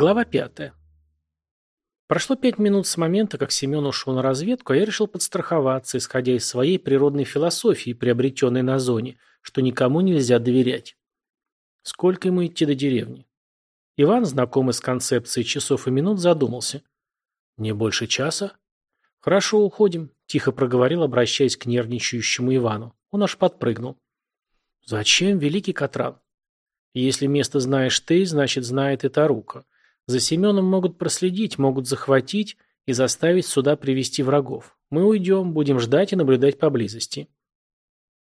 Глава пятая. Прошло пять минут с момента, как Семен ушел на разведку, а я решил подстраховаться, исходя из своей природной философии, приобретенной на зоне, что никому нельзя доверять. Сколько ему идти до деревни? Иван, знакомый с концепцией часов и минут, задумался. Не больше часа? Хорошо, уходим, тихо проговорил, обращаясь к нервничающему Ивану. Он аж подпрыгнул. Зачем, великий Катран? Если место знаешь ты, значит знает и Тарука. За Семеном могут проследить, могут захватить и заставить сюда привести врагов. Мы уйдем, будем ждать и наблюдать поблизости.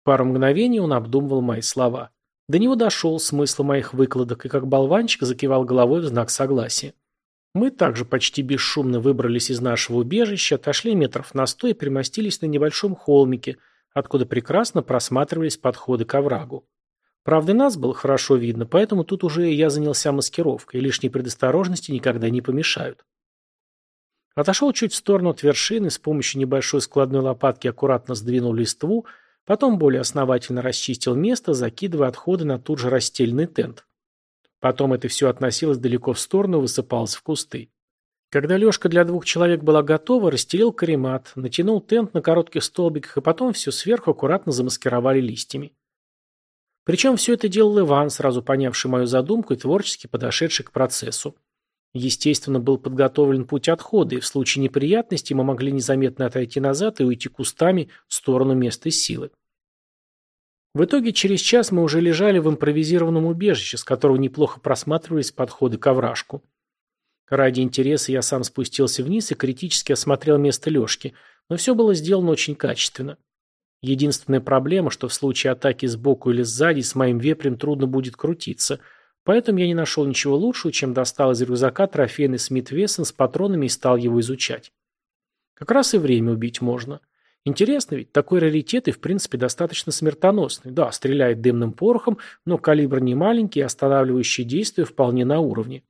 Пару мгновений он обдумывал мои слова. До него дошел смысл моих выкладок и как болванчик закивал головой в знак согласия. Мы также почти бесшумно выбрались из нашего убежища, отошли метров на сто и примостились на небольшом холмике, откуда прекрасно просматривались подходы к оврагу. Правда, нас было хорошо видно, поэтому тут уже я занялся маскировкой, лишние предосторожности никогда не помешают. Отошел чуть в сторону от вершины, с помощью небольшой складной лопатки аккуратно сдвинул листву, потом более основательно расчистил место, закидывая отходы на тут же расстеленный тент. Потом это все относилось далеко в сторону и высыпалось в кусты. Когда лёжка для двух человек была готова, расстелил каремат, натянул тент на коротких столбиках и потом все сверху аккуратно замаскировали листьями. Причем все это делал Иван, сразу понявший мою задумку и творчески подошедший к процессу. Естественно, был подготовлен путь отхода, и в случае неприятностей мы могли незаметно отойти назад и уйти кустами в сторону места силы. В итоге через час мы уже лежали в импровизированном убежище, с которого неплохо просматривались подходы к овражку. Ради интереса я сам спустился вниз и критически осмотрел место лёжки, но все было сделано очень качественно. Единственная проблема, что в случае атаки сбоку или сзади с моим вепрем трудно будет крутиться, поэтому я не нашел ничего лучшего, чем достал из рюкзака трофейный Смит Вессон с патронами и стал его изучать. Как раз и время убить можно. Интересно ведь, такой раритет и в принципе достаточно смертоносный. Да, стреляет дымным порохом, но калибр не маленький и останавливающее действие вполне на уровне.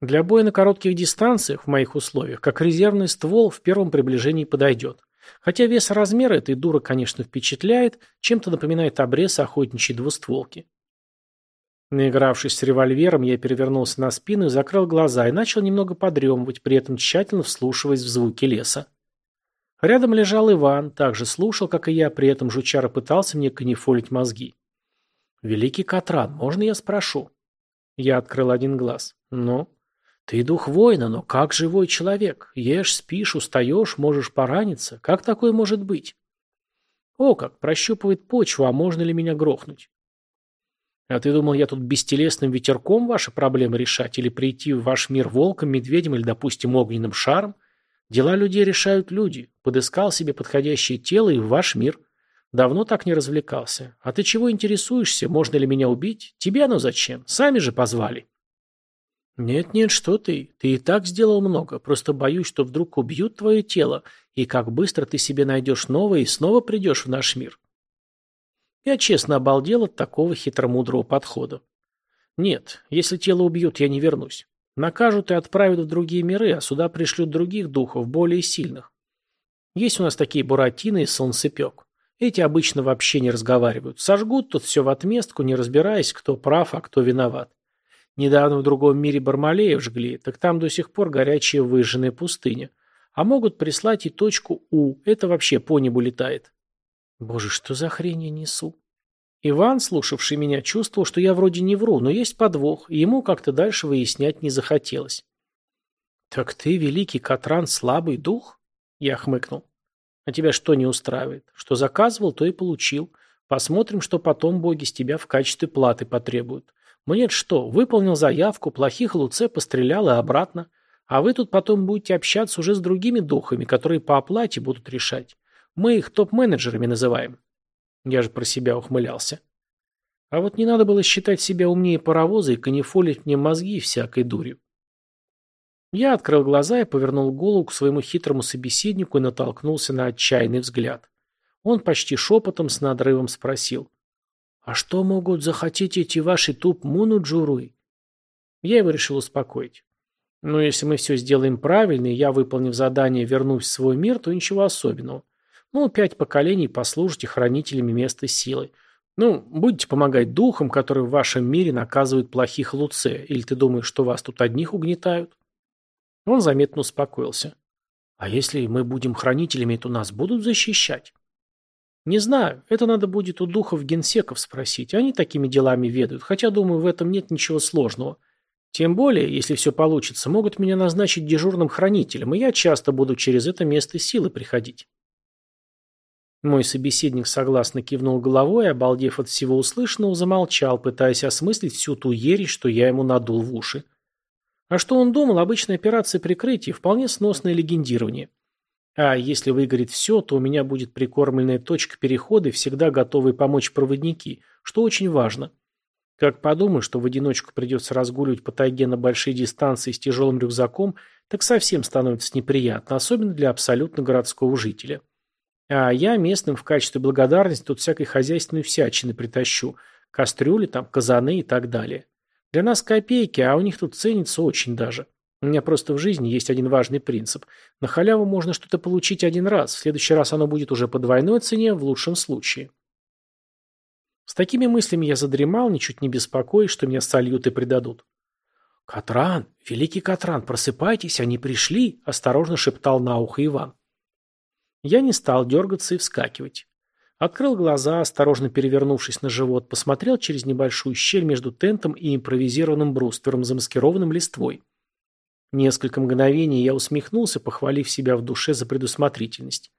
Для боя на коротких дистанциях в моих условиях, как резервный ствол в первом приближении подойдет. Хотя вес размера этой дуры, конечно, впечатляет, чем-то напоминает обрез охотничьей двустволки. Наигравшись с револьвером, я перевернулся на спину и закрыл глаза и начал немного подремывать, при этом тщательно вслушиваясь в звуки леса. Рядом лежал Иван, также слушал, как и я, при этом жучара пытался мне канифолить мозги. «Великий Катран, можно я спрошу?» Я открыл один глаз. «Ну?» Ты дух воина, но как живой человек? Ешь, спишь, устаешь, можешь пораниться. Как такое может быть? О, как, прощупывает почву, а можно ли меня грохнуть? А ты думал, я тут бестелесным ветерком ваши проблемы решать или прийти в ваш мир волком, медведем или, допустим, огненным шаром? Дела людей решают люди. Подыскал себе подходящее тело и в ваш мир. Давно так не развлекался. А ты чего интересуешься? Можно ли меня убить? Тебе оно зачем? Сами же позвали. «Нет-нет, что ты. Ты и так сделал много. Просто боюсь, что вдруг убьют твое тело, и как быстро ты себе найдешь новое и снова придешь в наш мир». Я честно обалдел от такого хитромудрого подхода. «Нет, если тело убьют, я не вернусь. Накажут и отправят в другие миры, а сюда пришлют других духов, более сильных. Есть у нас такие буратины и солнцепек. Эти обычно вообще не разговаривают. Сожгут тут все в отместку, не разбираясь, кто прав, а кто виноват. Недавно в другом мире Бармалеев жгли, так там до сих пор горячая выжженная пустыня. А могут прислать и точку У, это вообще по небу летает. Боже, что за хрень я несу? Иван, слушавший меня, чувствовал, что я вроде не вру, но есть подвох, и ему как-то дальше выяснять не захотелось. «Так ты, великий Катран, слабый дух?» Я хмыкнул. «А тебя что не устраивает? Что заказывал, то и получил. Посмотрим, что потом боги с тебя в качестве платы потребуют. Мне что, выполнил заявку, плохих Луце пострелял и обратно. А вы тут потом будете общаться уже с другими духами, которые по оплате будут решать. Мы их топ-менеджерами называем. Я же про себя ухмылялся. А вот не надо было считать себя умнее паровоза и канифолить мне мозги всякой дурью. Я открыл глаза и повернул голову к своему хитрому собеседнику и натолкнулся на отчаянный взгляд. Он почти шепотом с надрывом спросил. «А что могут захотеть эти ваши туп-муну джуруи?» Я его решил успокоить. «Ну, если мы все сделаем правильно, и я, выполнив задание, вернусь в свой мир, то ничего особенного. Ну, пять поколений послужите хранителями места силы. Ну, будете помогать духам, которые в вашем мире наказывают плохих луце, или ты думаешь, что вас тут одних угнетают? Он заметно успокоился. А если мы будем хранителями, то нас будут защищать? Не знаю, это надо будет у духов генсеков спросить. Они такими делами ведают, хотя, думаю, в этом нет ничего сложного. Тем более, если все получится, могут меня назначить дежурным хранителем, и я часто буду через это место силы приходить. Мой собеседник согласно кивнул головой обалдев от всего услышанного, замолчал, пытаясь осмыслить всю ту ересь, что я ему надул в уши. А что он думал, обычная операция прикрытия, вполне сносное легендирование. А если выгорит все, то у меня будет прикормленная точка перехода и всегда готовые помочь проводники, что очень важно. Как подумаю, что в одиночку придется разгуливать по тайге на большие дистанции с тяжелым рюкзаком, так совсем становится неприятно, особенно для абсолютно городского жителя. А я местным в качестве благодарности тут всякой хозяйственной всячины притащу. Кастрюли, там, казаны и так далее. Для нас копейки, а у них тут ценится очень даже. У меня просто в жизни есть один важный принцип. На халяву можно что-то получить один раз, в следующий раз оно будет уже по двойной цене, в лучшем случае. С такими мыслями я задремал, ничуть не беспокоясь, что меня сольют и предадут. «Катран, великий Катран, просыпайтесь, они пришли!» – осторожно шептал на ухо Иван. Я не стал дергаться и вскакивать. Открыл глаза, осторожно перевернувшись на живот, посмотрел через небольшую щель между тентом и импровизированным бруствером, замаскированным листвой. Несколько мгновений я усмехнулся, похвалив себя в душе за предусмотрительность.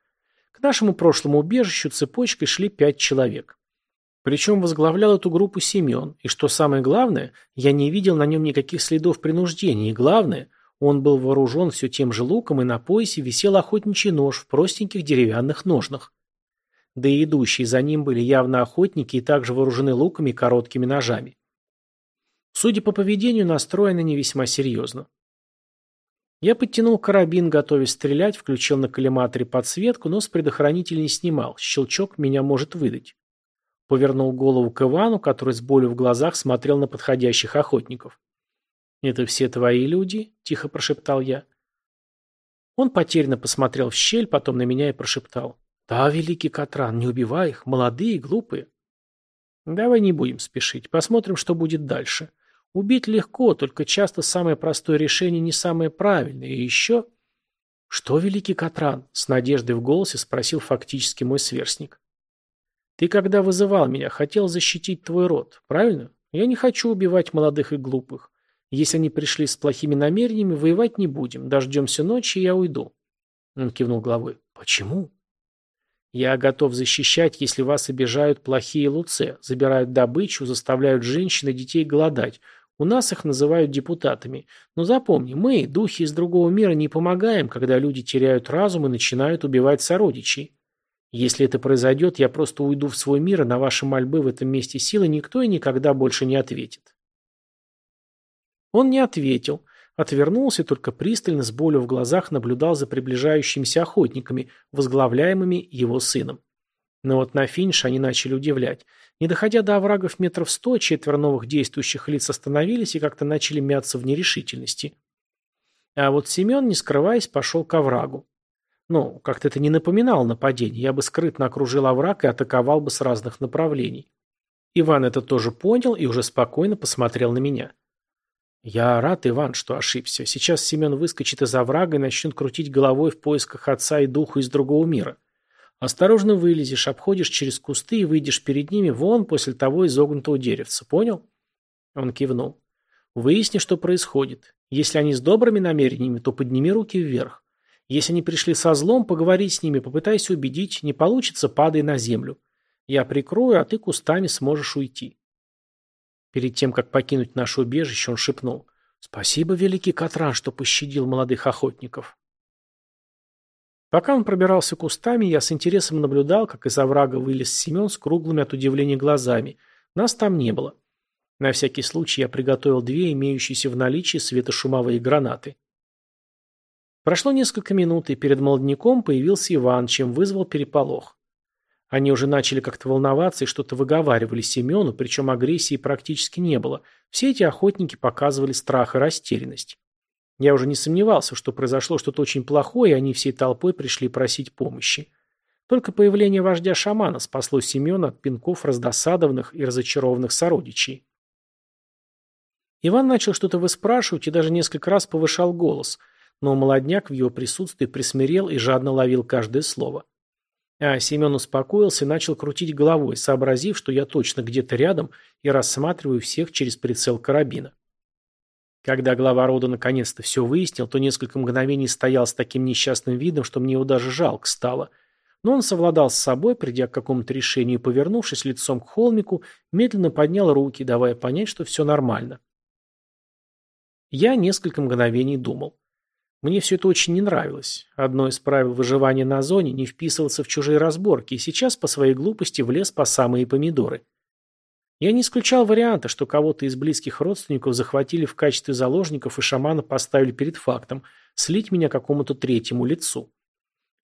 К нашему прошлому убежищу цепочкой шли пять человек. Причем возглавлял эту группу Семен, и что самое главное, я не видел на нем никаких следов принуждения, и главное – он был вооружен все тем же луком, и на поясе висел охотничий нож в простеньких деревянных ножнах. Да и идущие за ним были явно охотники и также вооружены луками и короткими ножами. Судя по поведению, настроены не весьма серьезно. Я подтянул карабин, готовясь стрелять, включил на коллиматоре подсветку, но с предохранителя не снимал. Щелчок меня может выдать. Повернул голову к Ивану, который с болью в глазах смотрел на подходящих охотников. «Это все твои люди?» – тихо прошептал я. Он потерянно посмотрел в щель, потом на меня и прошептал. «Да, великий Катран, не убивай их, молодые и глупые». «Давай не будем спешить, посмотрим, что будет дальше. Убить легко, только часто самое простое решение не самое правильное. И еще...» «Что, великий Катран?» – с надеждой в голосе спросил фактически мой сверстник. «Ты, когда вызывал меня, хотел защитить твой род, правильно? Я не хочу убивать молодых и глупых. Если они пришли с плохими намерениями, воевать не будем. Дождемся ночи, и я уйду. Он кивнул головой. Почему? Я готов защищать, если вас обижают плохие луце, забирают добычу, заставляют женщин и детей голодать. У нас их называют депутатами. Но запомни, мы, духи из другого мира, не помогаем, когда люди теряют разум и начинают убивать сородичей. Если это произойдет, я просто уйду в свой мир, и на ваши мольбы в этом месте силы никто и никогда больше не ответит. Он не ответил, отвернулся только пристально с болью в глазах наблюдал за приближающимися охотниками, возглавляемыми его сыном. Но вот на финиш они начали удивлять. Не доходя до оврагов метров сто, четверо новых действующих лиц остановились и как-то начали мяться в нерешительности. А вот Семен, не скрываясь, пошел к оврагу. Ну, как-то это не напоминало нападение. Я бы скрытно окружил овраг и атаковал бы с разных направлений. Иван это тоже понял и уже спокойно посмотрел на меня. «Я рад, Иван, что ошибся. Сейчас Семен выскочит из оврага и начнет крутить головой в поисках отца и духа из другого мира. Осторожно вылезешь, обходишь через кусты и выйдешь перед ними вон после того изогнутого деревца. Понял?» Он кивнул. «Выясни, что происходит. Если они с добрыми намерениями, то подними руки вверх. Если они пришли со злом, поговори с ними, попытайся убедить. Не получится, падай на землю. Я прикрою, а ты кустами сможешь уйти». Перед тем, как покинуть наше убежище, он шепнул. «Спасибо, великий Катран, что пощадил молодых охотников». Пока он пробирался кустами, я с интересом наблюдал, как из оврага вылез Семен с круглыми от удивления глазами. Нас там не было. На всякий случай я приготовил две имеющиеся в наличии светошумовые гранаты. Прошло несколько минут, и перед молодняком появился Иван, чем вызвал переполох. Они уже начали как-то волноваться и что-то выговаривали Семену, причем агрессии практически не было. Все эти охотники показывали страх и растерянность. Я уже не сомневался, что произошло что-то очень плохое, и они всей толпой пришли просить помощи. Только появление вождя шамана спасло Семена от пинков раздосадованных и разочарованных сородичей. Иван начал что-то выспрашивать и даже несколько раз повышал голос, но молодняк в его присутствии присмирел и жадно ловил каждое слово. А Семен успокоился и начал крутить головой, сообразив, что я точно где-то рядом и рассматриваю всех через прицел карабина. Когда глава рода наконец-то все выяснил, то несколько мгновений стоял с таким несчастным видом, что мне его даже жалко стало. Но он совладал с собой, придя к какому-то решению и, повернувшись лицом к холмику, медленно поднял руки, давая понять, что все нормально. Я несколько мгновений думал. Мне все это очень не нравилось. Одно из правил выживания на зоне – не вписываться в чужие разборки, и сейчас по своей глупости влез по самые помидоры. Я не исключал варианта, что кого-то из близких родственников захватили в качестве заложников и шамана поставили перед фактом – слить меня какому-то третьему лицу.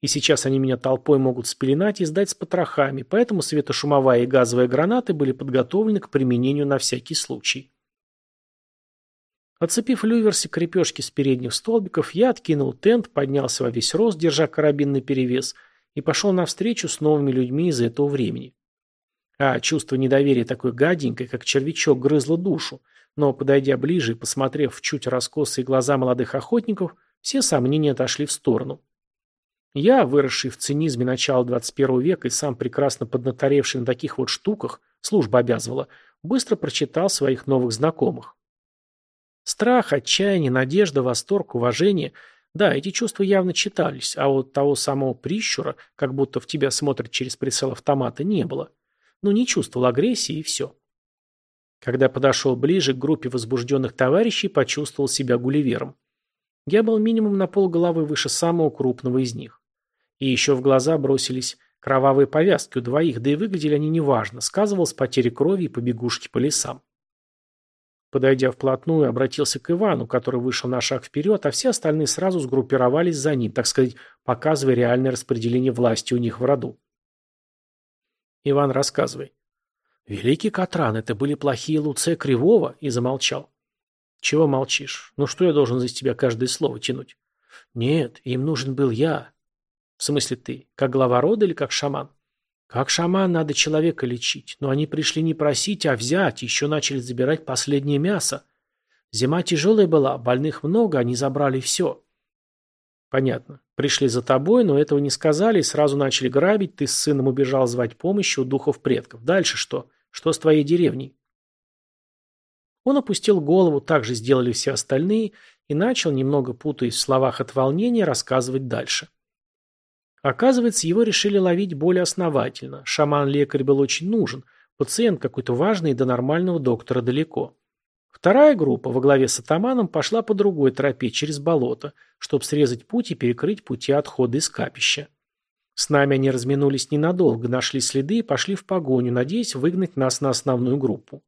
И сейчас они меня толпой могут спеленать и сдать с потрохами, поэтому светошумовая и газовые гранаты были подготовлены к применению на всякий случай. Отцепив люверси крепежки с передних столбиков, я откинул тент, поднялся во весь рост, держа карабин на перевес, и пошел навстречу с новыми людьми из этого времени. А чувство недоверия такой гаденькой, как червячок, грызло душу, но, подойдя ближе и посмотрев в чуть раскосые глаза молодых охотников, все сомнения отошли в сторону. Я, выросший в цинизме начала 21 века и сам прекрасно поднаторевший на таких вот штуках, служба обязывала, быстро прочитал своих новых знакомых. Страх, отчаяние, надежда, восторг, уважение – да, эти чувства явно читались, а вот того самого прищура, как будто в тебя смотрят через прицел автомата, не было. Ну, не чувствовал агрессии и все. Когда подошел ближе к группе возбужденных товарищей, почувствовал себя гулливером. Я был минимум на полголовы выше самого крупного из них. И еще в глаза бросились кровавые повязки у двоих, да и выглядели они неважно, сказывалась потеря крови и побегушки по лесам. Подойдя вплотную, обратился к Ивану, который вышел на шаг вперед, а все остальные сразу сгруппировались за ним, так сказать, показывая реальное распределение власти у них в роду. Иван, рассказывай. Великий Катран, это были плохие Луце Кривого, и замолчал. Чего молчишь? Ну что я должен из тебя каждое слово тянуть? Нет, им нужен был я. В смысле ты? Как глава рода или как шаман? Как шаман надо человека лечить, но они пришли не просить, а взять, еще начали забирать последнее мясо. Зима тяжелая была, больных много, они забрали все. Понятно. Пришли за тобой, но этого не сказали и сразу начали грабить, ты с сыном убежал звать помощи у духов предков. Дальше что? Что с твоей деревней? Он опустил голову, так же сделали все остальные, и начал, немного путаясь в словах от волнения, рассказывать дальше. Оказывается, его решили ловить более основательно. Шаман-лекарь был очень нужен. Пациент какой-то важный и до нормального доктора далеко. Вторая группа во главе с атаманом пошла по другой тропе через болото, чтобы срезать путь и перекрыть пути отхода из капища. С нами они разминулись ненадолго, нашли следы и пошли в погоню, надеясь выгнать нас на основную группу.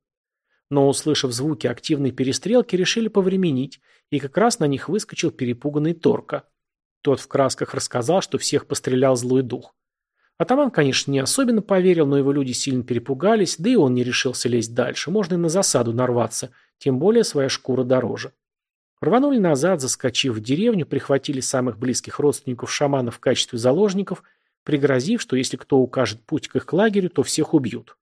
Но, услышав звуки активной перестрелки, решили повременить, и как раз на них выскочил перепуганный Торка. Тот в красках рассказал, что всех пострелял злой дух. Атаман, конечно, не особенно поверил, но его люди сильно перепугались, да и он не решился лезть дальше, можно и на засаду нарваться, тем более своя шкура дороже. Рванули назад, заскочив в деревню, прихватили самых близких родственников шамана в качестве заложников, пригрозив, что если кто укажет путь к их лагерю, то всех убьют.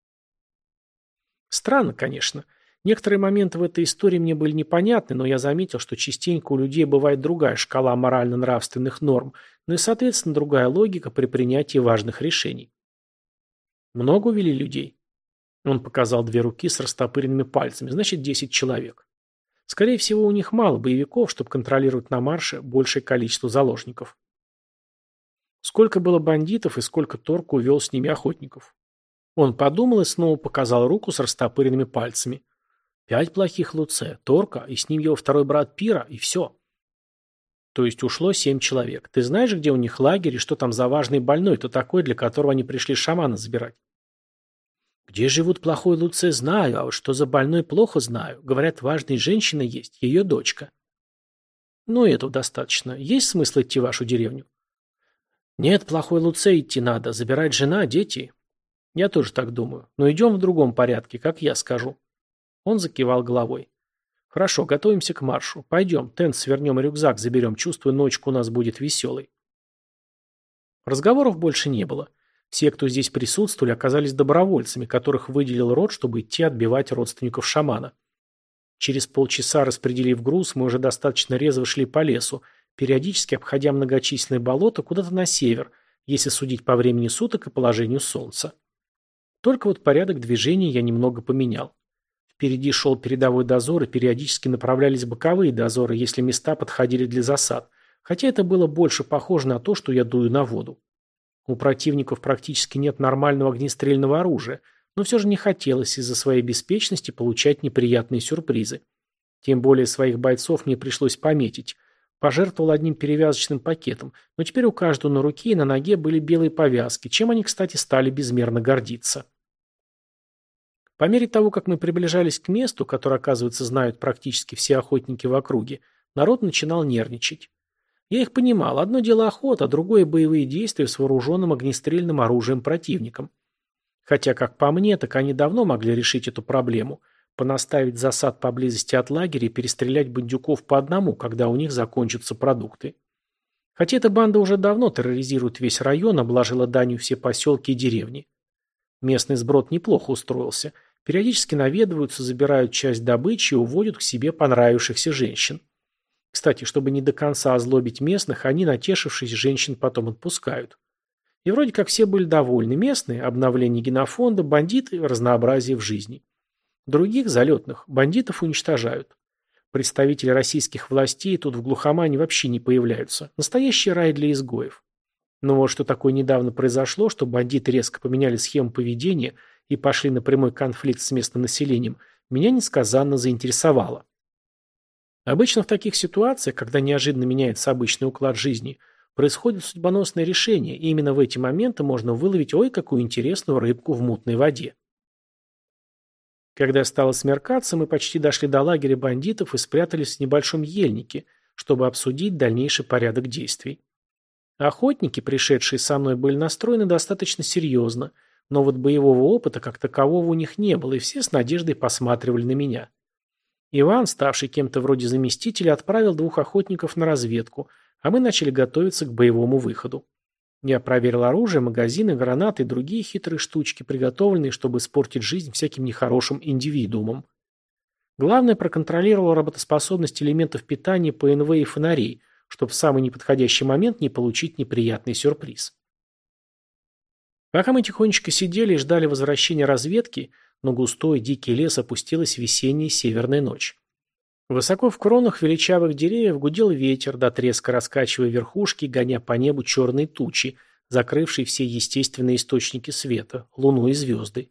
Странно, конечно. Некоторые моменты в этой истории мне были непонятны, но я заметил, что частенько у людей бывает другая шкала морально-нравственных норм, ну и, соответственно, другая логика при принятии важных решений. Много увели людей? Он показал две руки с растопыренными пальцами, значит, 10 человек. Скорее всего, у них мало боевиков, чтобы контролировать на марше большее количество заложников. Сколько было бандитов и сколько Торг увел с ними охотников? Он подумал и снова показал руку с растопыренными пальцами. Пять плохих Луце, Торка, и с ним его второй брат Пира, и все. То есть ушло семь человек. Ты знаешь, где у них лагерь и что там за важный больной-то такой, для которого они пришли шамана забирать? Где живут плохой Луце, знаю, а вот что за больной, плохо знаю. Говорят, важная женщина есть, ее дочка. Ну, этого достаточно. Есть смысл идти в вашу деревню? Нет, плохой Луце идти надо. Забирать жена, дети. Я тоже так думаю. Но идем в другом порядке, как я скажу. Он закивал головой. «Хорошо, готовимся к маршу. Пойдем, тент свернем и рюкзак заберем. Чувствую, ночка у нас будет веселой». Разговоров больше не было. Все, кто здесь присутствовали, оказались добровольцами, которых выделил род, чтобы идти отбивать родственников шамана. Через полчаса, распределив груз, мы уже достаточно резво шли по лесу, периодически обходя многочисленные болота куда-то на север, если судить по времени суток и положению солнца. Только вот порядок движения я немного поменял. Впереди шел передовой дозор, и периодически направлялись боковые дозоры, если места подходили для засад, хотя это было больше похоже на то, что я дую на воду. У противников практически нет нормального огнестрельного оружия, но все же не хотелось из-за своей беспечности получать неприятные сюрпризы. Тем более своих бойцов мне пришлось пометить. Пожертвовал одним перевязочным пакетом, но теперь у каждого на руке и на ноге были белые повязки, чем они, кстати, стали безмерно гордиться. По мере того, как мы приближались к месту, которое, оказывается, знают практически все охотники в округе, народ начинал нервничать. Я их понимал. Одно дело охота, другое боевые действия с вооруженным огнестрельным оружием противником. Хотя, как по мне, так они давно могли решить эту проблему. Понаставить засад поблизости от лагеря и перестрелять бандюков по одному, когда у них закончатся продукты. Хотя эта банда уже давно терроризирует весь район, обложила данью все поселки и деревни. Местный сброд неплохо устроился. Периодически наведываются, забирают часть добычи и уводят к себе понравившихся женщин. Кстати, чтобы не до конца озлобить местных, они, натешившись, женщин потом отпускают. И вроде как все были довольны. Местные – обновление генофонда, бандиты – разнообразие в жизни. Других, залетных, бандитов уничтожают. Представители российских властей тут в глухомане вообще не появляются. Настоящий рай для изгоев. Но вот что такое недавно произошло, что бандиты резко поменяли схему поведения и пошли на прямой конфликт с местным населением, меня несказанно заинтересовало. Обычно в таких ситуациях, когда неожиданно меняется обычный уклад жизни, происходит судьбоносное решение, и именно в эти моменты можно выловить ой какую интересную рыбку в мутной воде. Когда стало смеркаться, мы почти дошли до лагеря бандитов и спрятались в небольшом ельнике, чтобы обсудить дальнейший порядок действий. Охотники, пришедшие со мной, были настроены достаточно серьезно, но вот боевого опыта как такового у них не было, и все с надеждой посматривали на меня. Иван, ставший кем-то вроде заместителя, отправил двух охотников на разведку, а мы начали готовиться к боевому выходу. Я проверил оружие, магазины, гранаты и другие хитрые штучки, приготовленные, чтобы испортить жизнь всяким нехорошим индивидуумам. Главное, проконтролировал работоспособность элементов питания ПНВ и фонарей, чтобы в самый неподходящий момент не получить неприятный сюрприз. Пока мы тихонечко сидели и ждали возвращения разведки, но густой дикий лес опустилась весенняя северная ночь. Высоко в кронах величавых деревьев гудел ветер, до треска раскачивая верхушки, гоня по небу черные тучи, закрывшие все естественные источники света, луну и звезды.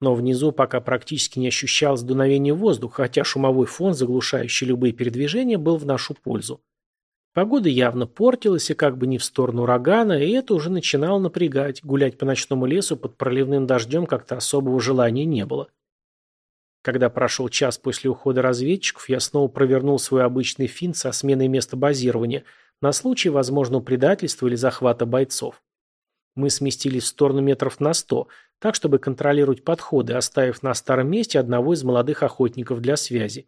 Но внизу пока практически не ощущалось дуновения воздуха, хотя шумовой фон, заглушающий любые передвижения, был в нашу пользу. Погода явно портилась и как бы не в сторону урагана, и это уже начинало напрягать. Гулять по ночному лесу под проливным дождем как-то особого желания не было. Когда прошел час после ухода разведчиков, я снова провернул свой обычный финт со сменой места базирования на случай возможного предательства или захвата бойцов. Мы сместились в сторону метров на сто, так чтобы контролировать подходы, оставив на старом месте одного из молодых охотников для связи.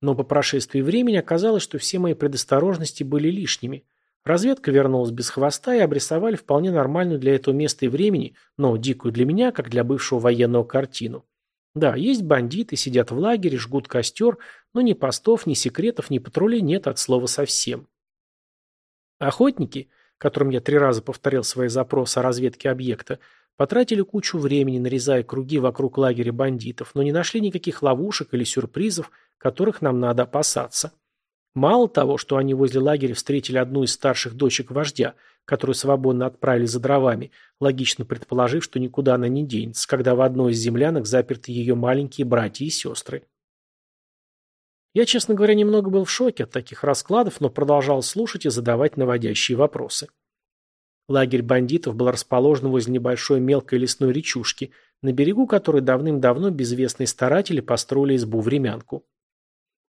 Но по прошествии времени оказалось, что все мои предосторожности были лишними. Разведка вернулась без хвоста и обрисовали вполне нормальную для этого места и времени, но дикую для меня, как для бывшего военного картину. Да, есть бандиты, сидят в лагере, жгут костер, но ни постов, ни секретов, ни патрулей нет от слова совсем. Охотники, которым я три раза повторил свои запросы о разведке объекта, потратили кучу времени, нарезая круги вокруг лагеря бандитов, но не нашли никаких ловушек или сюрпризов, которых нам надо опасаться. Мало того, что они возле лагеря встретили одну из старших дочек вождя, которую свободно отправили за дровами, логично предположив, что никуда она не денется, когда в одной из землянок заперты ее маленькие братья и сестры. Я, честно говоря, немного был в шоке от таких раскладов, но продолжал слушать и задавать наводящие вопросы. Лагерь бандитов был расположен возле небольшой мелкой лесной речушки, на берегу которой давным-давно безвестные старатели построили избу-времянку.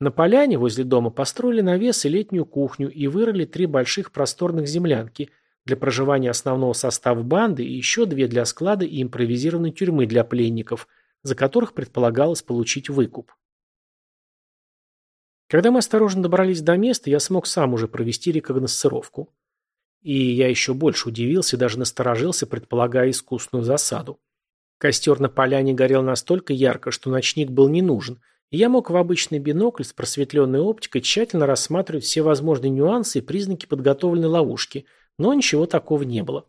На поляне возле дома построили навес и летнюю кухню и вырыли три больших просторных землянки для проживания основного состава банды и еще две для склада и импровизированной тюрьмы для пленников, за которых предполагалось получить выкуп. Когда мы осторожно добрались до места, я смог сам уже провести рекогносцировку. И я еще больше удивился и даже насторожился, предполагая искусную засаду. Костер на поляне горел настолько ярко, что ночник был не нужен, я мог в обычный бинокль с просветленной оптикой тщательно рассматривать все возможные нюансы и признаки подготовленной ловушки, но ничего такого не было.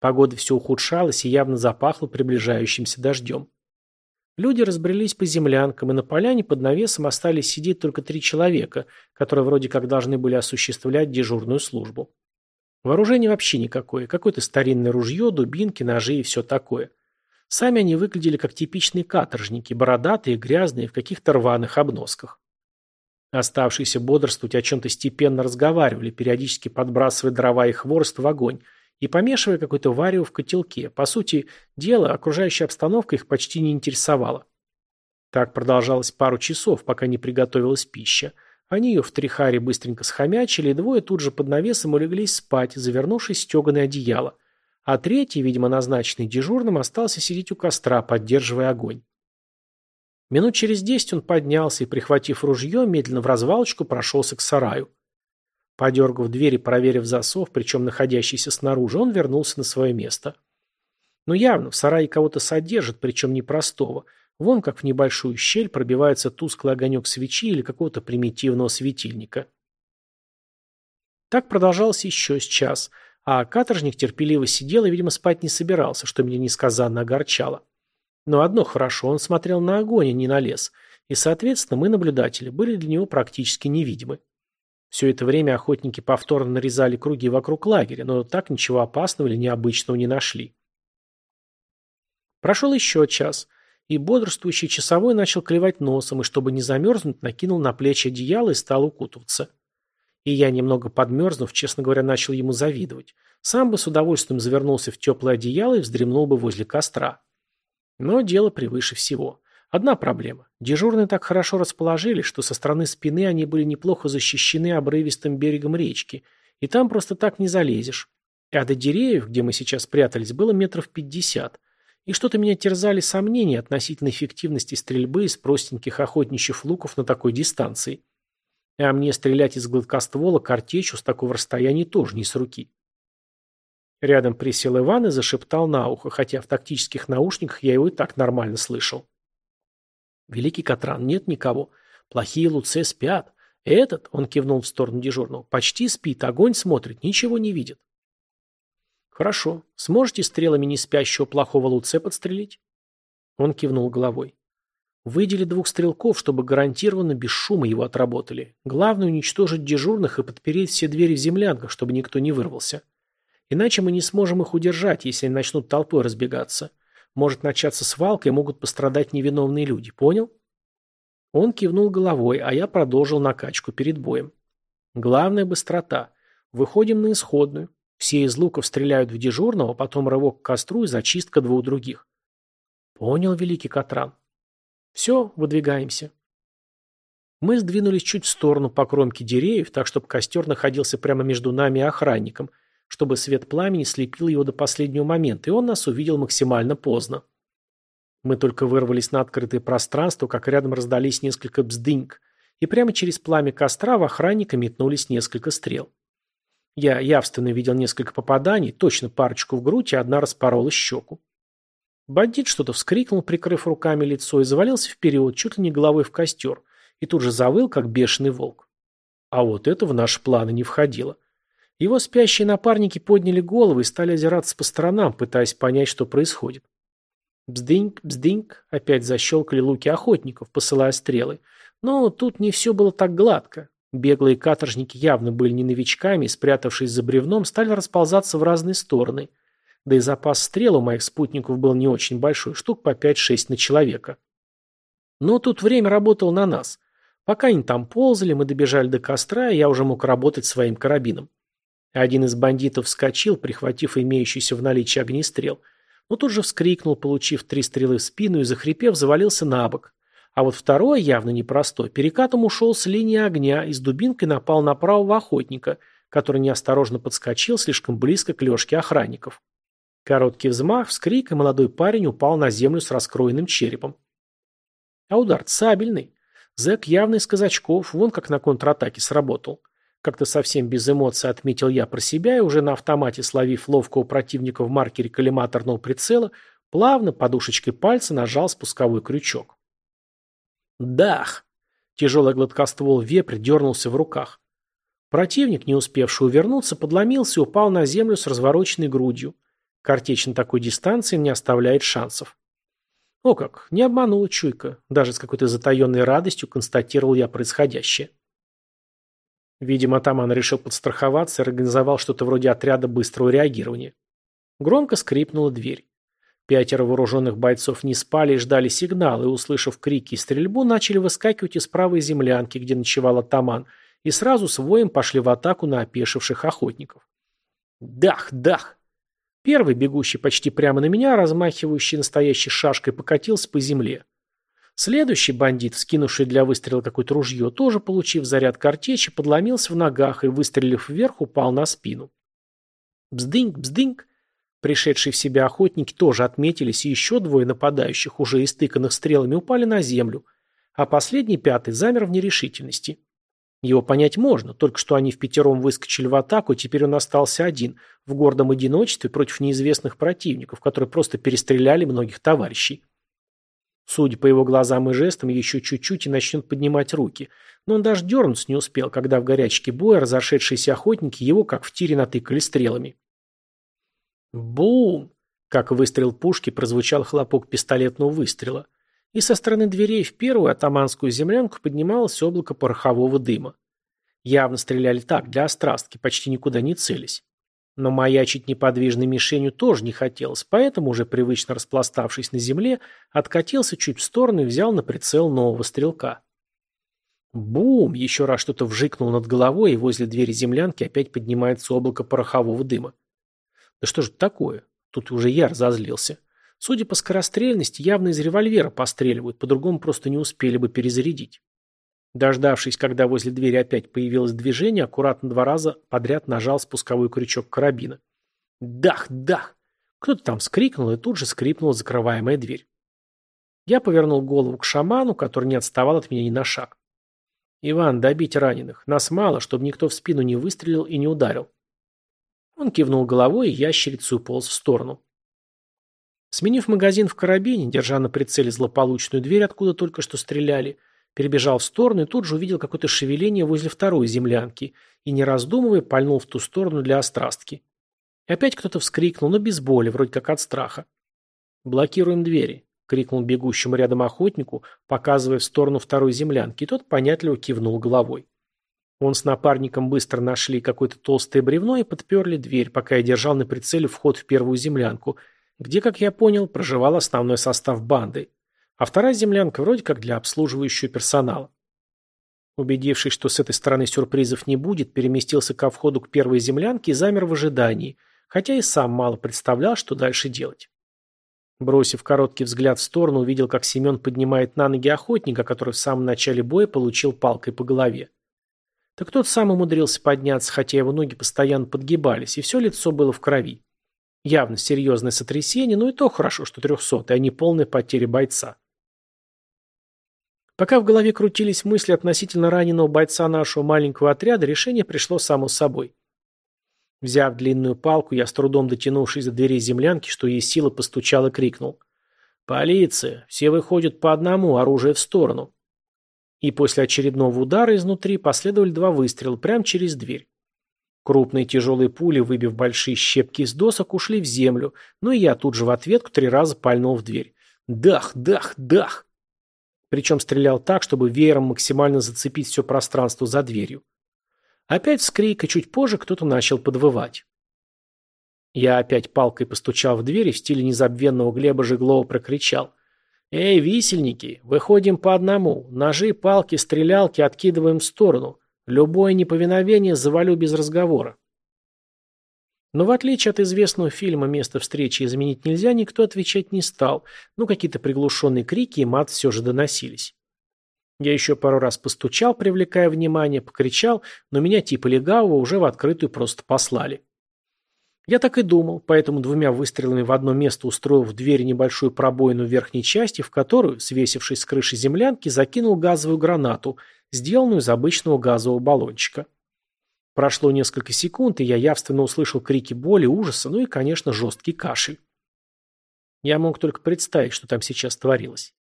Погода все ухудшалась и явно запахла приближающимся дождем. Люди разбрелись по землянкам, и на поляне под навесом остались сидеть только три человека, которые вроде как должны были осуществлять дежурную службу. Вооружение вообще никакое, какое-то старинное ружье, дубинки, ножи и все такое. Сами они выглядели как типичные каторжники, бородатые, грязные, в каких-то рваных обносках. Оставшиеся бодрствовать о чем-то степенно разговаривали, периодически подбрасывая дрова и хворост в огонь, и помешивая какое-то варево в котелке. По сути дела, окружающая обстановка их почти не интересовала. Так продолжалось пару часов, пока не приготовилась пища. Они ее в трихаре быстренько схомячили, и двое тут же под навесом улеглись спать, завернувшись в стеганое одеяло. А третий, видимо назначенный дежурным, остался сидеть у костра, поддерживая огонь. Минут через десять он поднялся и, прихватив ружье, медленно в развалочку прошелся к сараю. Подергав дверь и проверив засов, причем находящийся снаружи, он вернулся на свое место. Но явно в сарае кого-то содержат, причем непростого. Вон как в небольшую щель пробивается тусклый огонек свечи или какого-то примитивного светильника. Так продолжалось еще с час, а каторжник терпеливо сидел и, видимо, спать не собирался, что меня несказанно огорчало. Но одно хорошо, он смотрел на огонь, а не на лес, и, соответственно, мы, наблюдатели, были для него практически невидимы. Все это время охотники повторно нарезали круги вокруг лагеря, но так ничего опасного или необычного не нашли. Прошел еще час, и бодрствующий часовой начал клевать носом, и чтобы не замерзнуть, накинул на плечи одеяло и стал укутываться. И я, немного подмерзнув, честно говоря, начал ему завидовать. Сам бы с удовольствием завернулся в теплое одеяло и вздремнул бы возле костра. Но дело превыше всего. Одна проблема. Дежурные так хорошо расположились, что со стороны спины они были неплохо защищены обрывистым берегом речки, и там просто так не залезешь. А до деревьев, где мы сейчас прятались, было метров пятьдесят. И что-то меня терзали сомнения относительно эффективности стрельбы из простеньких охотничьих луков на такой дистанции. А мне стрелять из гладкоствола картечью с такого расстояния тоже не с руки. Рядом присел Иван и зашептал на ухо, хотя в тактических наушниках я его и так нормально слышал. Великий Катран, нет никого. Плохие Луце спят. Этот, он кивнул в сторону дежурного, почти спит, огонь смотрит, ничего не видит. Хорошо. Сможете стрелами не спящего плохого Луце подстрелить? Он кивнул головой. Выдели двух стрелков, чтобы гарантированно без шума его отработали. Главное уничтожить дежурных и подпереть все двери в землянках, чтобы никто не вырвался. Иначе мы не сможем их удержать, если они начнут толпой разбегаться. Может начаться свалка и могут пострадать невиновные люди. Понял? Он кивнул головой, а я продолжил накачку перед боем. Главная быстрота. Выходим на исходную. Все из луков стреляют в дежурного, потом рывок к костру и зачистка двух других. Понял, великий Катран. Все, выдвигаемся. Мы сдвинулись чуть в сторону по кромке деревьев, так чтобы костер находился прямо между нами и охранником – чтобы свет пламени слепил его до последнего момента, и он нас увидел максимально поздно. Мы только вырвались на открытое пространство, как рядом раздались несколько бздыньк, и прямо через пламя костра в охранника метнулись несколько стрел. Я явственно видел несколько попаданий, точно парочку в грудь, и одна распорола щеку. Бандит что-то вскрикнул, прикрыв руками лицо, и завалился вперед, чуть ли не головой в костер, и тут же завыл, как бешеный волк. А вот это в наши планы не входило. Его спящие напарники подняли головы и стали озираться по сторонам, пытаясь понять, что происходит. Бздыньк, бздыньк, опять защелкали луки охотников, посылая стрелы. Но тут не все было так гладко. Беглые каторжники явно были не новичками и, спрятавшись за бревном, стали расползаться в разные стороны. Да и запас стрел у моих спутников был не очень большой, штук по 5-6 на человека. Но тут время работало на нас. Пока они там ползали, мы добежали до костра, и я уже мог работать своим карабином. Один из бандитов вскочил, прихватив имеющийся в наличии огнестрел, но тут же вскрикнул, получив три стрелы в спину и, захрипев, завалился на бок. А вот второй, явно непростой, перекатом ушел с линии огня и с дубинкой напал на правого охотника, который неосторожно подскочил слишком близко к лёжке охранников. Короткий взмах, вскрик, и молодой парень упал на землю с раскроенным черепом. А удар сабельный. Зэк явно из казачков, вон как на контратаке сработал. как-то совсем без эмоций отметил я про себя и уже на автомате, словив ловкого противника в маркере коллиматорного прицела, плавно подушечкой пальца нажал спусковой крючок. Дах! Тяжелый гладкоствол вепрь дернулся в руках. Противник, не успевший увернуться, подломился и упал на землю с развороченной грудью. Картечь на такой дистанции не оставляет шансов. О как, не обманула чуйка. Даже с какой-то затаенной радостью констатировал я происходящее. Видимо, атаман решил подстраховаться и организовал что-то вроде отряда быстрого реагирования. Громко скрипнула дверь. Пятеро вооруженных бойцов не спали и ждали сигнала, и, услышав крики и стрельбу, начали выскакивать из правой землянки, где ночевал атаман, и сразу с воем пошли в атаку на опешивших охотников. Дах, дах! Первый, бегущий почти прямо на меня, размахивающий настоящей шашкой, покатился по земле. Следующий бандит, вскинувший для выстрела какое-то ружье, тоже, получив заряд картечи, подломился в ногах и, выстрелив вверх, упал на спину. Бздыньк, бздыньк! Пришедшие в себя охотники тоже отметились, и еще двое нападающих, уже истыканных стрелами, упали на землю, а последний, пятый, замер в нерешительности. Его понять можно, только что они в пятером выскочили в атаку, теперь он остался один, в гордом одиночестве против неизвестных противников, которые просто перестреляли многих товарищей. Судя по его глазам и жестам, еще чуть-чуть и начнет поднимать руки. Но он даже дернуться не успел, когда в горячке боя разошедшиеся охотники его как в тире натыкали стрелами. Бум! Как выстрел пушки прозвучал хлопок пистолетного выстрела. И со стороны дверей в первую атаманскую землянку поднималось облако порохового дыма. Явно стреляли так, для острастки, почти никуда не целясь. Но маячить неподвижной мишенью тоже не хотелось, поэтому, уже привычно распластавшись на земле, откатился чуть в сторону и взял на прицел нового стрелка. Бум! Еще раз что-то вжикнул над головой, и возле двери землянки опять поднимается облако порохового дыма. Да что же такое? Тут уже я разозлился. Судя по скорострельности, явно из револьвера постреливают, по-другому просто не успели бы перезарядить. Дождавшись, когда возле двери опять появилось движение, аккуратно два раза подряд нажал спусковой крючок карабина. Дах, дах! Кто-то там скрикнул, и тут же скрипнула закрываемая дверь. Я повернул голову к шаману, который не отставал от меня ни на шаг. «Иван, добить раненых. Нас мало, чтобы никто в спину не выстрелил и не ударил». Он кивнул головой, и ящерицу уполз в сторону. Сменив магазин в карабине, держа на прицеле злополучную дверь, откуда только что стреляли, Перебежал в сторону и тут же увидел какое-то шевеление возле второй землянки и, не раздумывая, пальнул в ту сторону для острастки. И опять кто-то вскрикнул, но без боли, вроде как от страха. «Блокируем двери», — крикнул бегущему рядом охотнику, показывая в сторону второй землянки, и тот понятливо кивнул головой. Он с напарником быстро нашли какое-то толстое бревно и подперли дверь, пока я держал на прицеле вход в первую землянку, где, как я понял, проживал основной состав банды а вторая землянка вроде как для обслуживающего персонала. Убедившись, что с этой стороны сюрпризов не будет, переместился ко входу к первой землянке и замер в ожидании, хотя и сам мало представлял, что дальше делать. Бросив короткий взгляд в сторону, увидел, как Семен поднимает на ноги охотника, который в самом начале боя получил палкой по голове. Так тот сам умудрился подняться, хотя его ноги постоянно подгибались, и все лицо было в крови. Явно серьезное сотрясение, но и то хорошо, что трехсотый, а не полная потеря бойца. Пока в голове крутились мысли относительно раненого бойца нашего маленького отряда, решение пришло само собой. Взяв длинную палку, я с трудом дотянувшись до двери землянки, что есть сила, постучал и крикнул. «Полиция! Все выходят по одному, оружие в сторону!» И после очередного удара изнутри последовали два выстрела прямо через дверь. Крупные тяжелые пули, выбив большие щепки из досок, ушли в землю, но я тут же в ответку три раза пальнул в дверь. «Дах! Дах! Дах!» Причем стрелял так, чтобы веером максимально зацепить все пространство за дверью. Опять вскрик, и чуть позже кто-то начал подвывать. Я опять палкой постучал в дверь и в стиле незабвенного Глеба Жеглова прокричал. «Эй, висельники, выходим по одному. Ножи, палки, стрелялки откидываем в сторону. Любое неповиновение завалю без разговора». Но в отличие от известного фильма «Место встречи изменить нельзя», никто отвечать не стал, но какие-то приглушенные крики и мат все же доносились. Я еще пару раз постучал, привлекая внимание, покричал, но меня типа легавого уже в открытую просто послали. Я так и думал, поэтому двумя выстрелами в одно место устроил в двери небольшую пробоину в верхней части, в которую, свесившись с крыши землянки, закинул газовую гранату, сделанную из обычного газового баллончика. Прошло несколько секунд, и я явственно услышал крики боли, ужаса, ну и, конечно, жесткий кашель. Я мог только представить, что там сейчас творилось.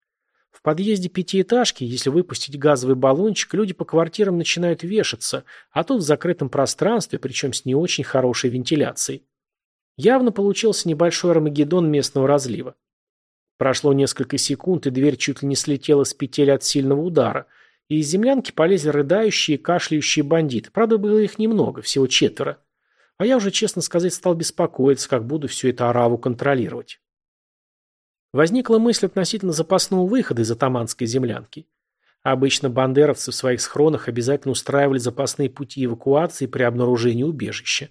В подъезде пятиэтажки, если выпустить газовый баллончик, люди по квартирам начинают вешаться, а тут в закрытом пространстве, причем с не очень хорошей вентиляцией. Явно получился небольшой армагеддон местного разлива. Прошло несколько секунд, и дверь чуть ли не слетела с петель от сильного удара, и из землянки полезли рыдающие и кашляющие бандиты. Правда, было их немного, всего четверо. А я уже, честно сказать, стал беспокоиться, как буду всю эту ораву контролировать. Возникла мысль относительно запасного выхода из атаманской землянки. Обычно бандеровцы в своих схронах обязательно устраивали запасные пути эвакуации при обнаружении убежища.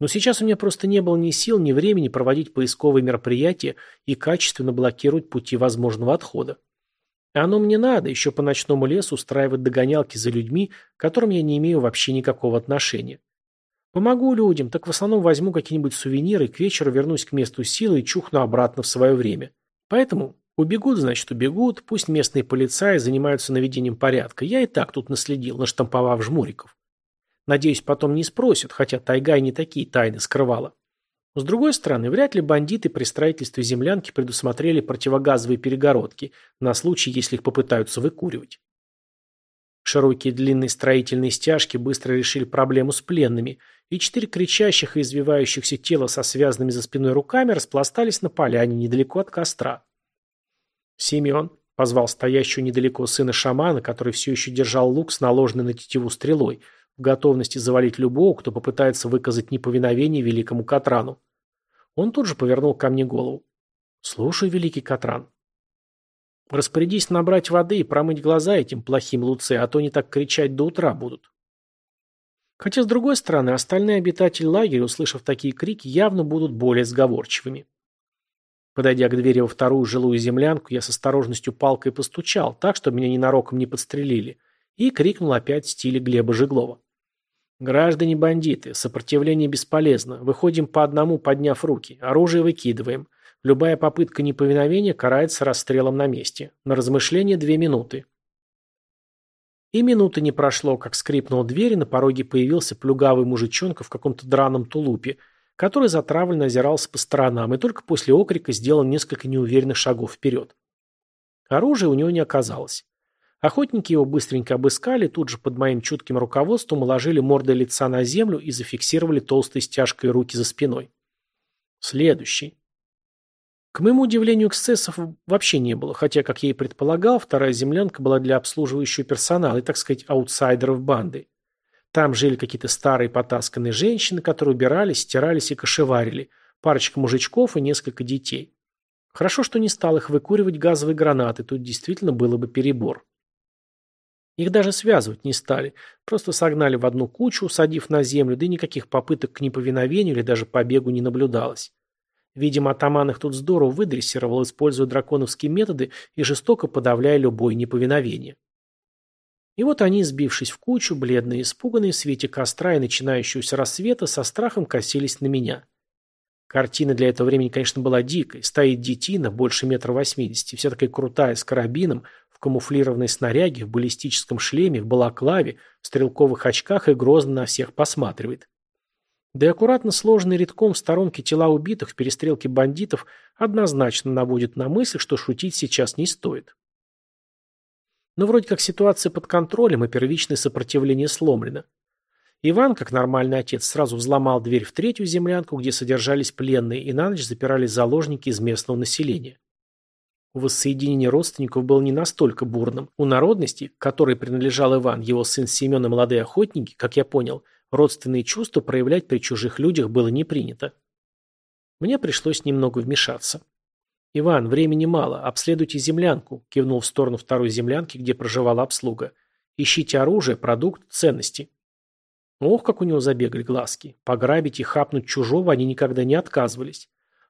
Но сейчас у меня просто не было ни сил, ни времени проводить поисковые мероприятия и качественно блокировать пути возможного отхода. А оно мне надо, еще по ночному лесу устраивать догонялки за людьми, к которым я не имею вообще никакого отношения. Помогу людям, так в основном возьму какие-нибудь сувениры, к вечеру вернусь к месту силы и чухну обратно в свое время. Поэтому убегут, значит, убегут, пусть местные полицаи занимаются наведением порядка. Я и так тут наследил, наштамповав жмуриков. Надеюсь, потом не спросят, хотя тайга и не такие тайны скрывала. С другой стороны, вряд ли бандиты при строительстве землянки предусмотрели противогазовые перегородки на случай, если их попытаются выкуривать. Широкие длинные строительные стяжки быстро решили проблему с пленными, и четыре кричащих и извивающихся тела со связанными за спиной руками распластались на поляне недалеко от костра. «Семен», — позвал стоящего недалеко сына шамана, который все еще держал лук с наложенной на тетиву стрелой, в готовности завалить любого, кто попытается выказать неповиновение великому Катрану. Он тут же повернул ко мне голову. «Слушай, великий Катран, Распорядись набрать воды и промыть глаза этим плохим Луце, а то не так кричать до утра будут. Хотя, с другой стороны, остальные обитатели лагеря, услышав такие крики, явно будут более сговорчивыми. Подойдя к двери во вторую жилую землянку, я с осторожностью палкой постучал, так, чтобы меня ненароком не подстрелили, и крикнул опять в стиле Глеба Жеглова. «Граждане-бандиты, сопротивление бесполезно. Выходим по одному, подняв руки. Оружие выкидываем. Любая попытка неповиновения карается расстрелом на месте. На размышление две минуты. И минуты не прошло, как скрипнула дверь, и на пороге появился плюгавый мужичонка в каком-то драном тулупе, который затравленно озирался по сторонам и только после окрика сделал несколько неуверенных шагов вперед. Оружия у него не оказалось. Охотники его быстренько обыскали, тут же под моим чутким руководством уложили мордой лица на землю и зафиксировали толстой стяжкой руки за спиной. Следующий. К моему удивлению, эксцессов вообще не было, хотя, как я и предполагал, вторая землянка была для обслуживающего персонала и, так сказать, аутсайдеров банды. Там жили какие-то старые потасканные женщины, которые убирались, стирались и кошеварили, парочка мужичков и несколько детей. Хорошо, что не стал их выкуривать газовые гранаты, тут действительно было бы перебор. Их даже связывать не стали, просто согнали в одну кучу, усадив на землю, да и никаких попыток к неповиновению или даже побегу не наблюдалось. Видимо, атаман их тут здорово выдрессировал, используя драконовские методы и жестоко подавляя любое неповиновение. И вот они, сбившись в кучу, бледные и испуганные в свете костра и начинающегося рассвета, со страхом косились на меня. Картина для этого времени, конечно, была дикой. Стоит детина, больше метра восьмидесяти, вся такая крутая, с карабином, в камуфлированной снаряге, в баллистическом шлеме, в балаклаве, в стрелковых очках и грозно на всех посматривает. Да и аккуратно сложенный редком в сторонке тела убитых в перестрелке бандитов однозначно наводит на мысль, что шутить сейчас не стоит. Но вроде как ситуация под контролем и первичное сопротивление сломлено. Иван, как нормальный отец, сразу взломал дверь в третью землянку, где содержались пленные, и на ночь запирались заложники из местного населения. Воссоединение родственников было не настолько бурным. У народности, которой принадлежал Иван, его сын Семен и молодые охотники, как я понял – Родственные чувства проявлять при чужих людях было не принято. Мне пришлось немного вмешаться. «Иван, времени мало, обследуйте землянку», – кивнул в сторону второй землянки, где проживала обслуга. «Ищите оружие, продукт, ценности». Ох, как у него забегали глазки. Пограбить и хапнуть чужого они никогда не отказывались.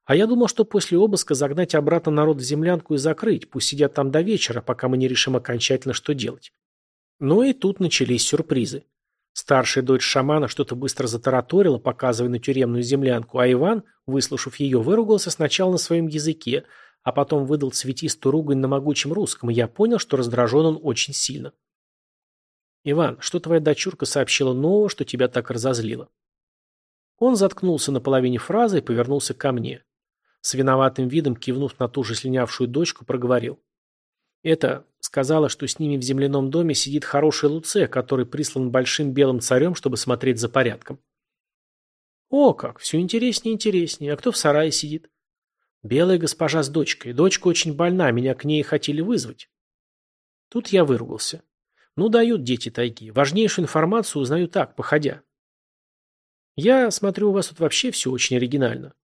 А я думал, что после обыска загнать обратно народ в землянку и закрыть, пусть сидят там до вечера, пока мы не решим окончательно, что делать. Но и тут начались сюрпризы. Старшая дочь шамана что-то быстро затараторила, показывая на тюремную землянку, а Иван, выслушав ее, выругался сначала на своем языке, а потом выдал цветистую ругань на могучем русском, и я понял, что раздражен он очень сильно. Иван, что твоя дочурка сообщила нового, что тебя так разозлило? Он заткнулся на половине фразы и повернулся ко мне. С виноватым видом, кивнув на ту же слинявшую дочку, проговорил. Это сказала, что с ними в земляном доме сидит хороший Луце, который прислан большим белым царем, чтобы смотреть за порядком. О, как, все интереснее и интереснее. А кто в сарае сидит? Белая госпожа с дочкой. Дочка очень больна, меня к ней хотели вызвать. Тут я выругался. Ну, дают дети тайги. Важнейшую информацию узнаю так, походя. Я смотрю, у вас тут вообще все очень оригинально.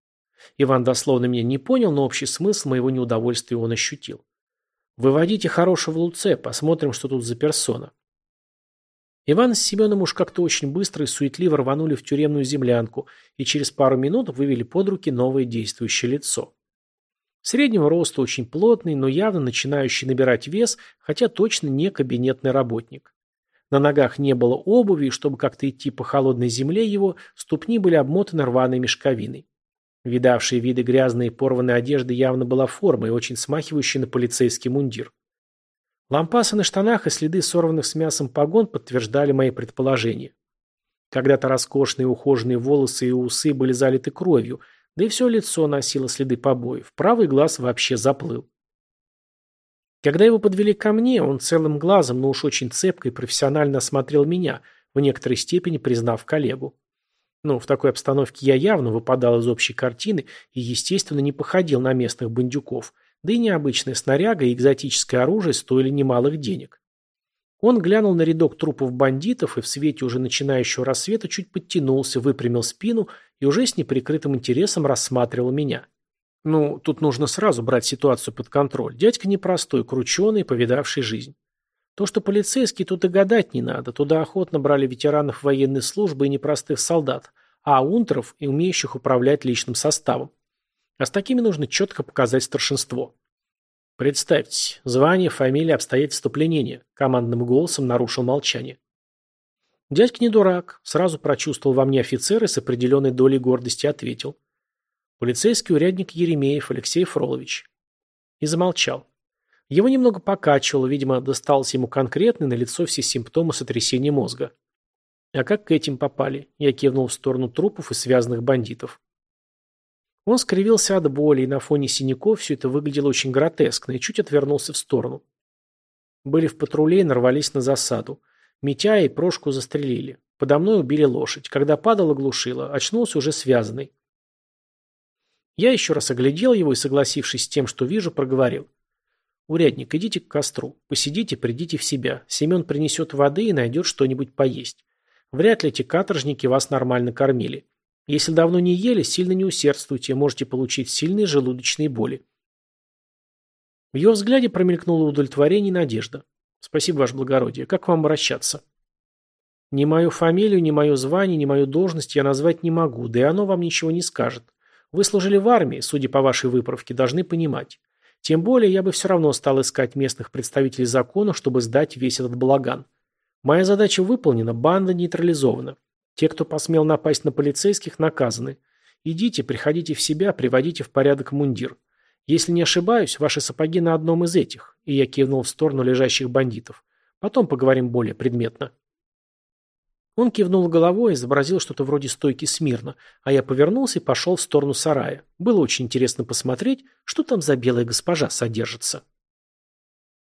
Иван дословно меня не понял, но общий смысл моего неудовольствия он ощутил. Выводите хорошего Луце, посмотрим, что тут за персона. Иван с Семеном уж как-то очень быстро и суетливо рванули в тюремную землянку и через пару минут вывели под руки новое действующее лицо. Среднего роста, очень плотный, но явно начинающий набирать вес, хотя точно не кабинетный работник. На ногах не было обуви, и чтобы как-то идти по холодной земле его, ступни были обмотаны рваной мешковиной. Видавшие виды грязной и порванной одежды явно была формой, очень смахивающей на полицейский мундир. Лампасы на штанах и следы сорванных с мясом погон подтверждали мои предположения. Когда-то роскошные ухоженные волосы и усы были залиты кровью, да и все лицо носило следы побоев, правый глаз вообще заплыл. Когда его подвели ко мне, он целым глазом, но уж очень цепко и профессионально осмотрел меня, в некоторой степени признав коллегу. Но в такой обстановке я явно выпадал из общей картины и, естественно, не походил на местных бандюков, да и необычная снаряга и экзотическое оружие стоили немалых денег. Он глянул на рядок трупов бандитов и в свете уже начинающего рассвета чуть подтянулся, выпрямил спину и уже с неприкрытым интересом рассматривал меня. Ну, тут нужно сразу брать ситуацию под контроль. Дядька непростой, крученый, повидавший жизнь. То, что полицейские, тут и гадать не надо. Туда охотно брали ветеранов военной службы и непростых солдат, а унтеров и умеющих управлять личным составом. А с такими нужно четко показать старшинство. Представьте, звание, фамилия, обстоятельства пленения. Командным голосом нарушил молчание. Дядька не дурак, сразу прочувствовал во мне офицер и с определенной долей гордости ответил. Полицейский урядник Еремеев Алексей Фролович. И замолчал. Его немного покачивало, видимо, достался ему конкретный на лицо все симптомы сотрясения мозга. А как к этим попали? Я кивнул в сторону трупов и связанных бандитов. Он скривился от боли, и на фоне синяков все это выглядело очень гротескно, и чуть отвернулся в сторону. Были в патруле и нарвались на засаду. Митя и Прошку застрелили. Подо мной убили лошадь. Когда падала, глушила. Очнулся уже связанный. Я еще раз оглядел его и, согласившись с тем, что вижу, проговорил. «Урядник, идите к костру. Посидите, придите в себя. Семен принесет воды и найдет что-нибудь поесть. Вряд ли эти каторжники вас нормально кормили. Если давно не ели, сильно не усердствуйте, можете получить сильные желудочные боли». В ее взгляде промелькнуло удовлетворение и надежда. «Спасибо, ваше благородие. Как вам обращаться?» «Ни мою фамилию, ни мое звание, ни мою должность я назвать не могу, да и оно вам ничего не скажет. Вы служили в армии, судя по вашей выправке, должны понимать. Тем более я бы все равно стал искать местных представителей закона, чтобы сдать весь этот балаган. Моя задача выполнена, банда нейтрализована. Те, кто посмел напасть на полицейских, наказаны. Идите, приходите в себя, приводите в порядок мундир. Если не ошибаюсь, ваши сапоги на одном из этих. И я кивнул в сторону лежащих бандитов. Потом поговорим более предметно. Он кивнул головой и изобразил что-то вроде стойки смирно, а я повернулся и пошел в сторону сарая. Было очень интересно посмотреть, что там за белая госпожа содержится.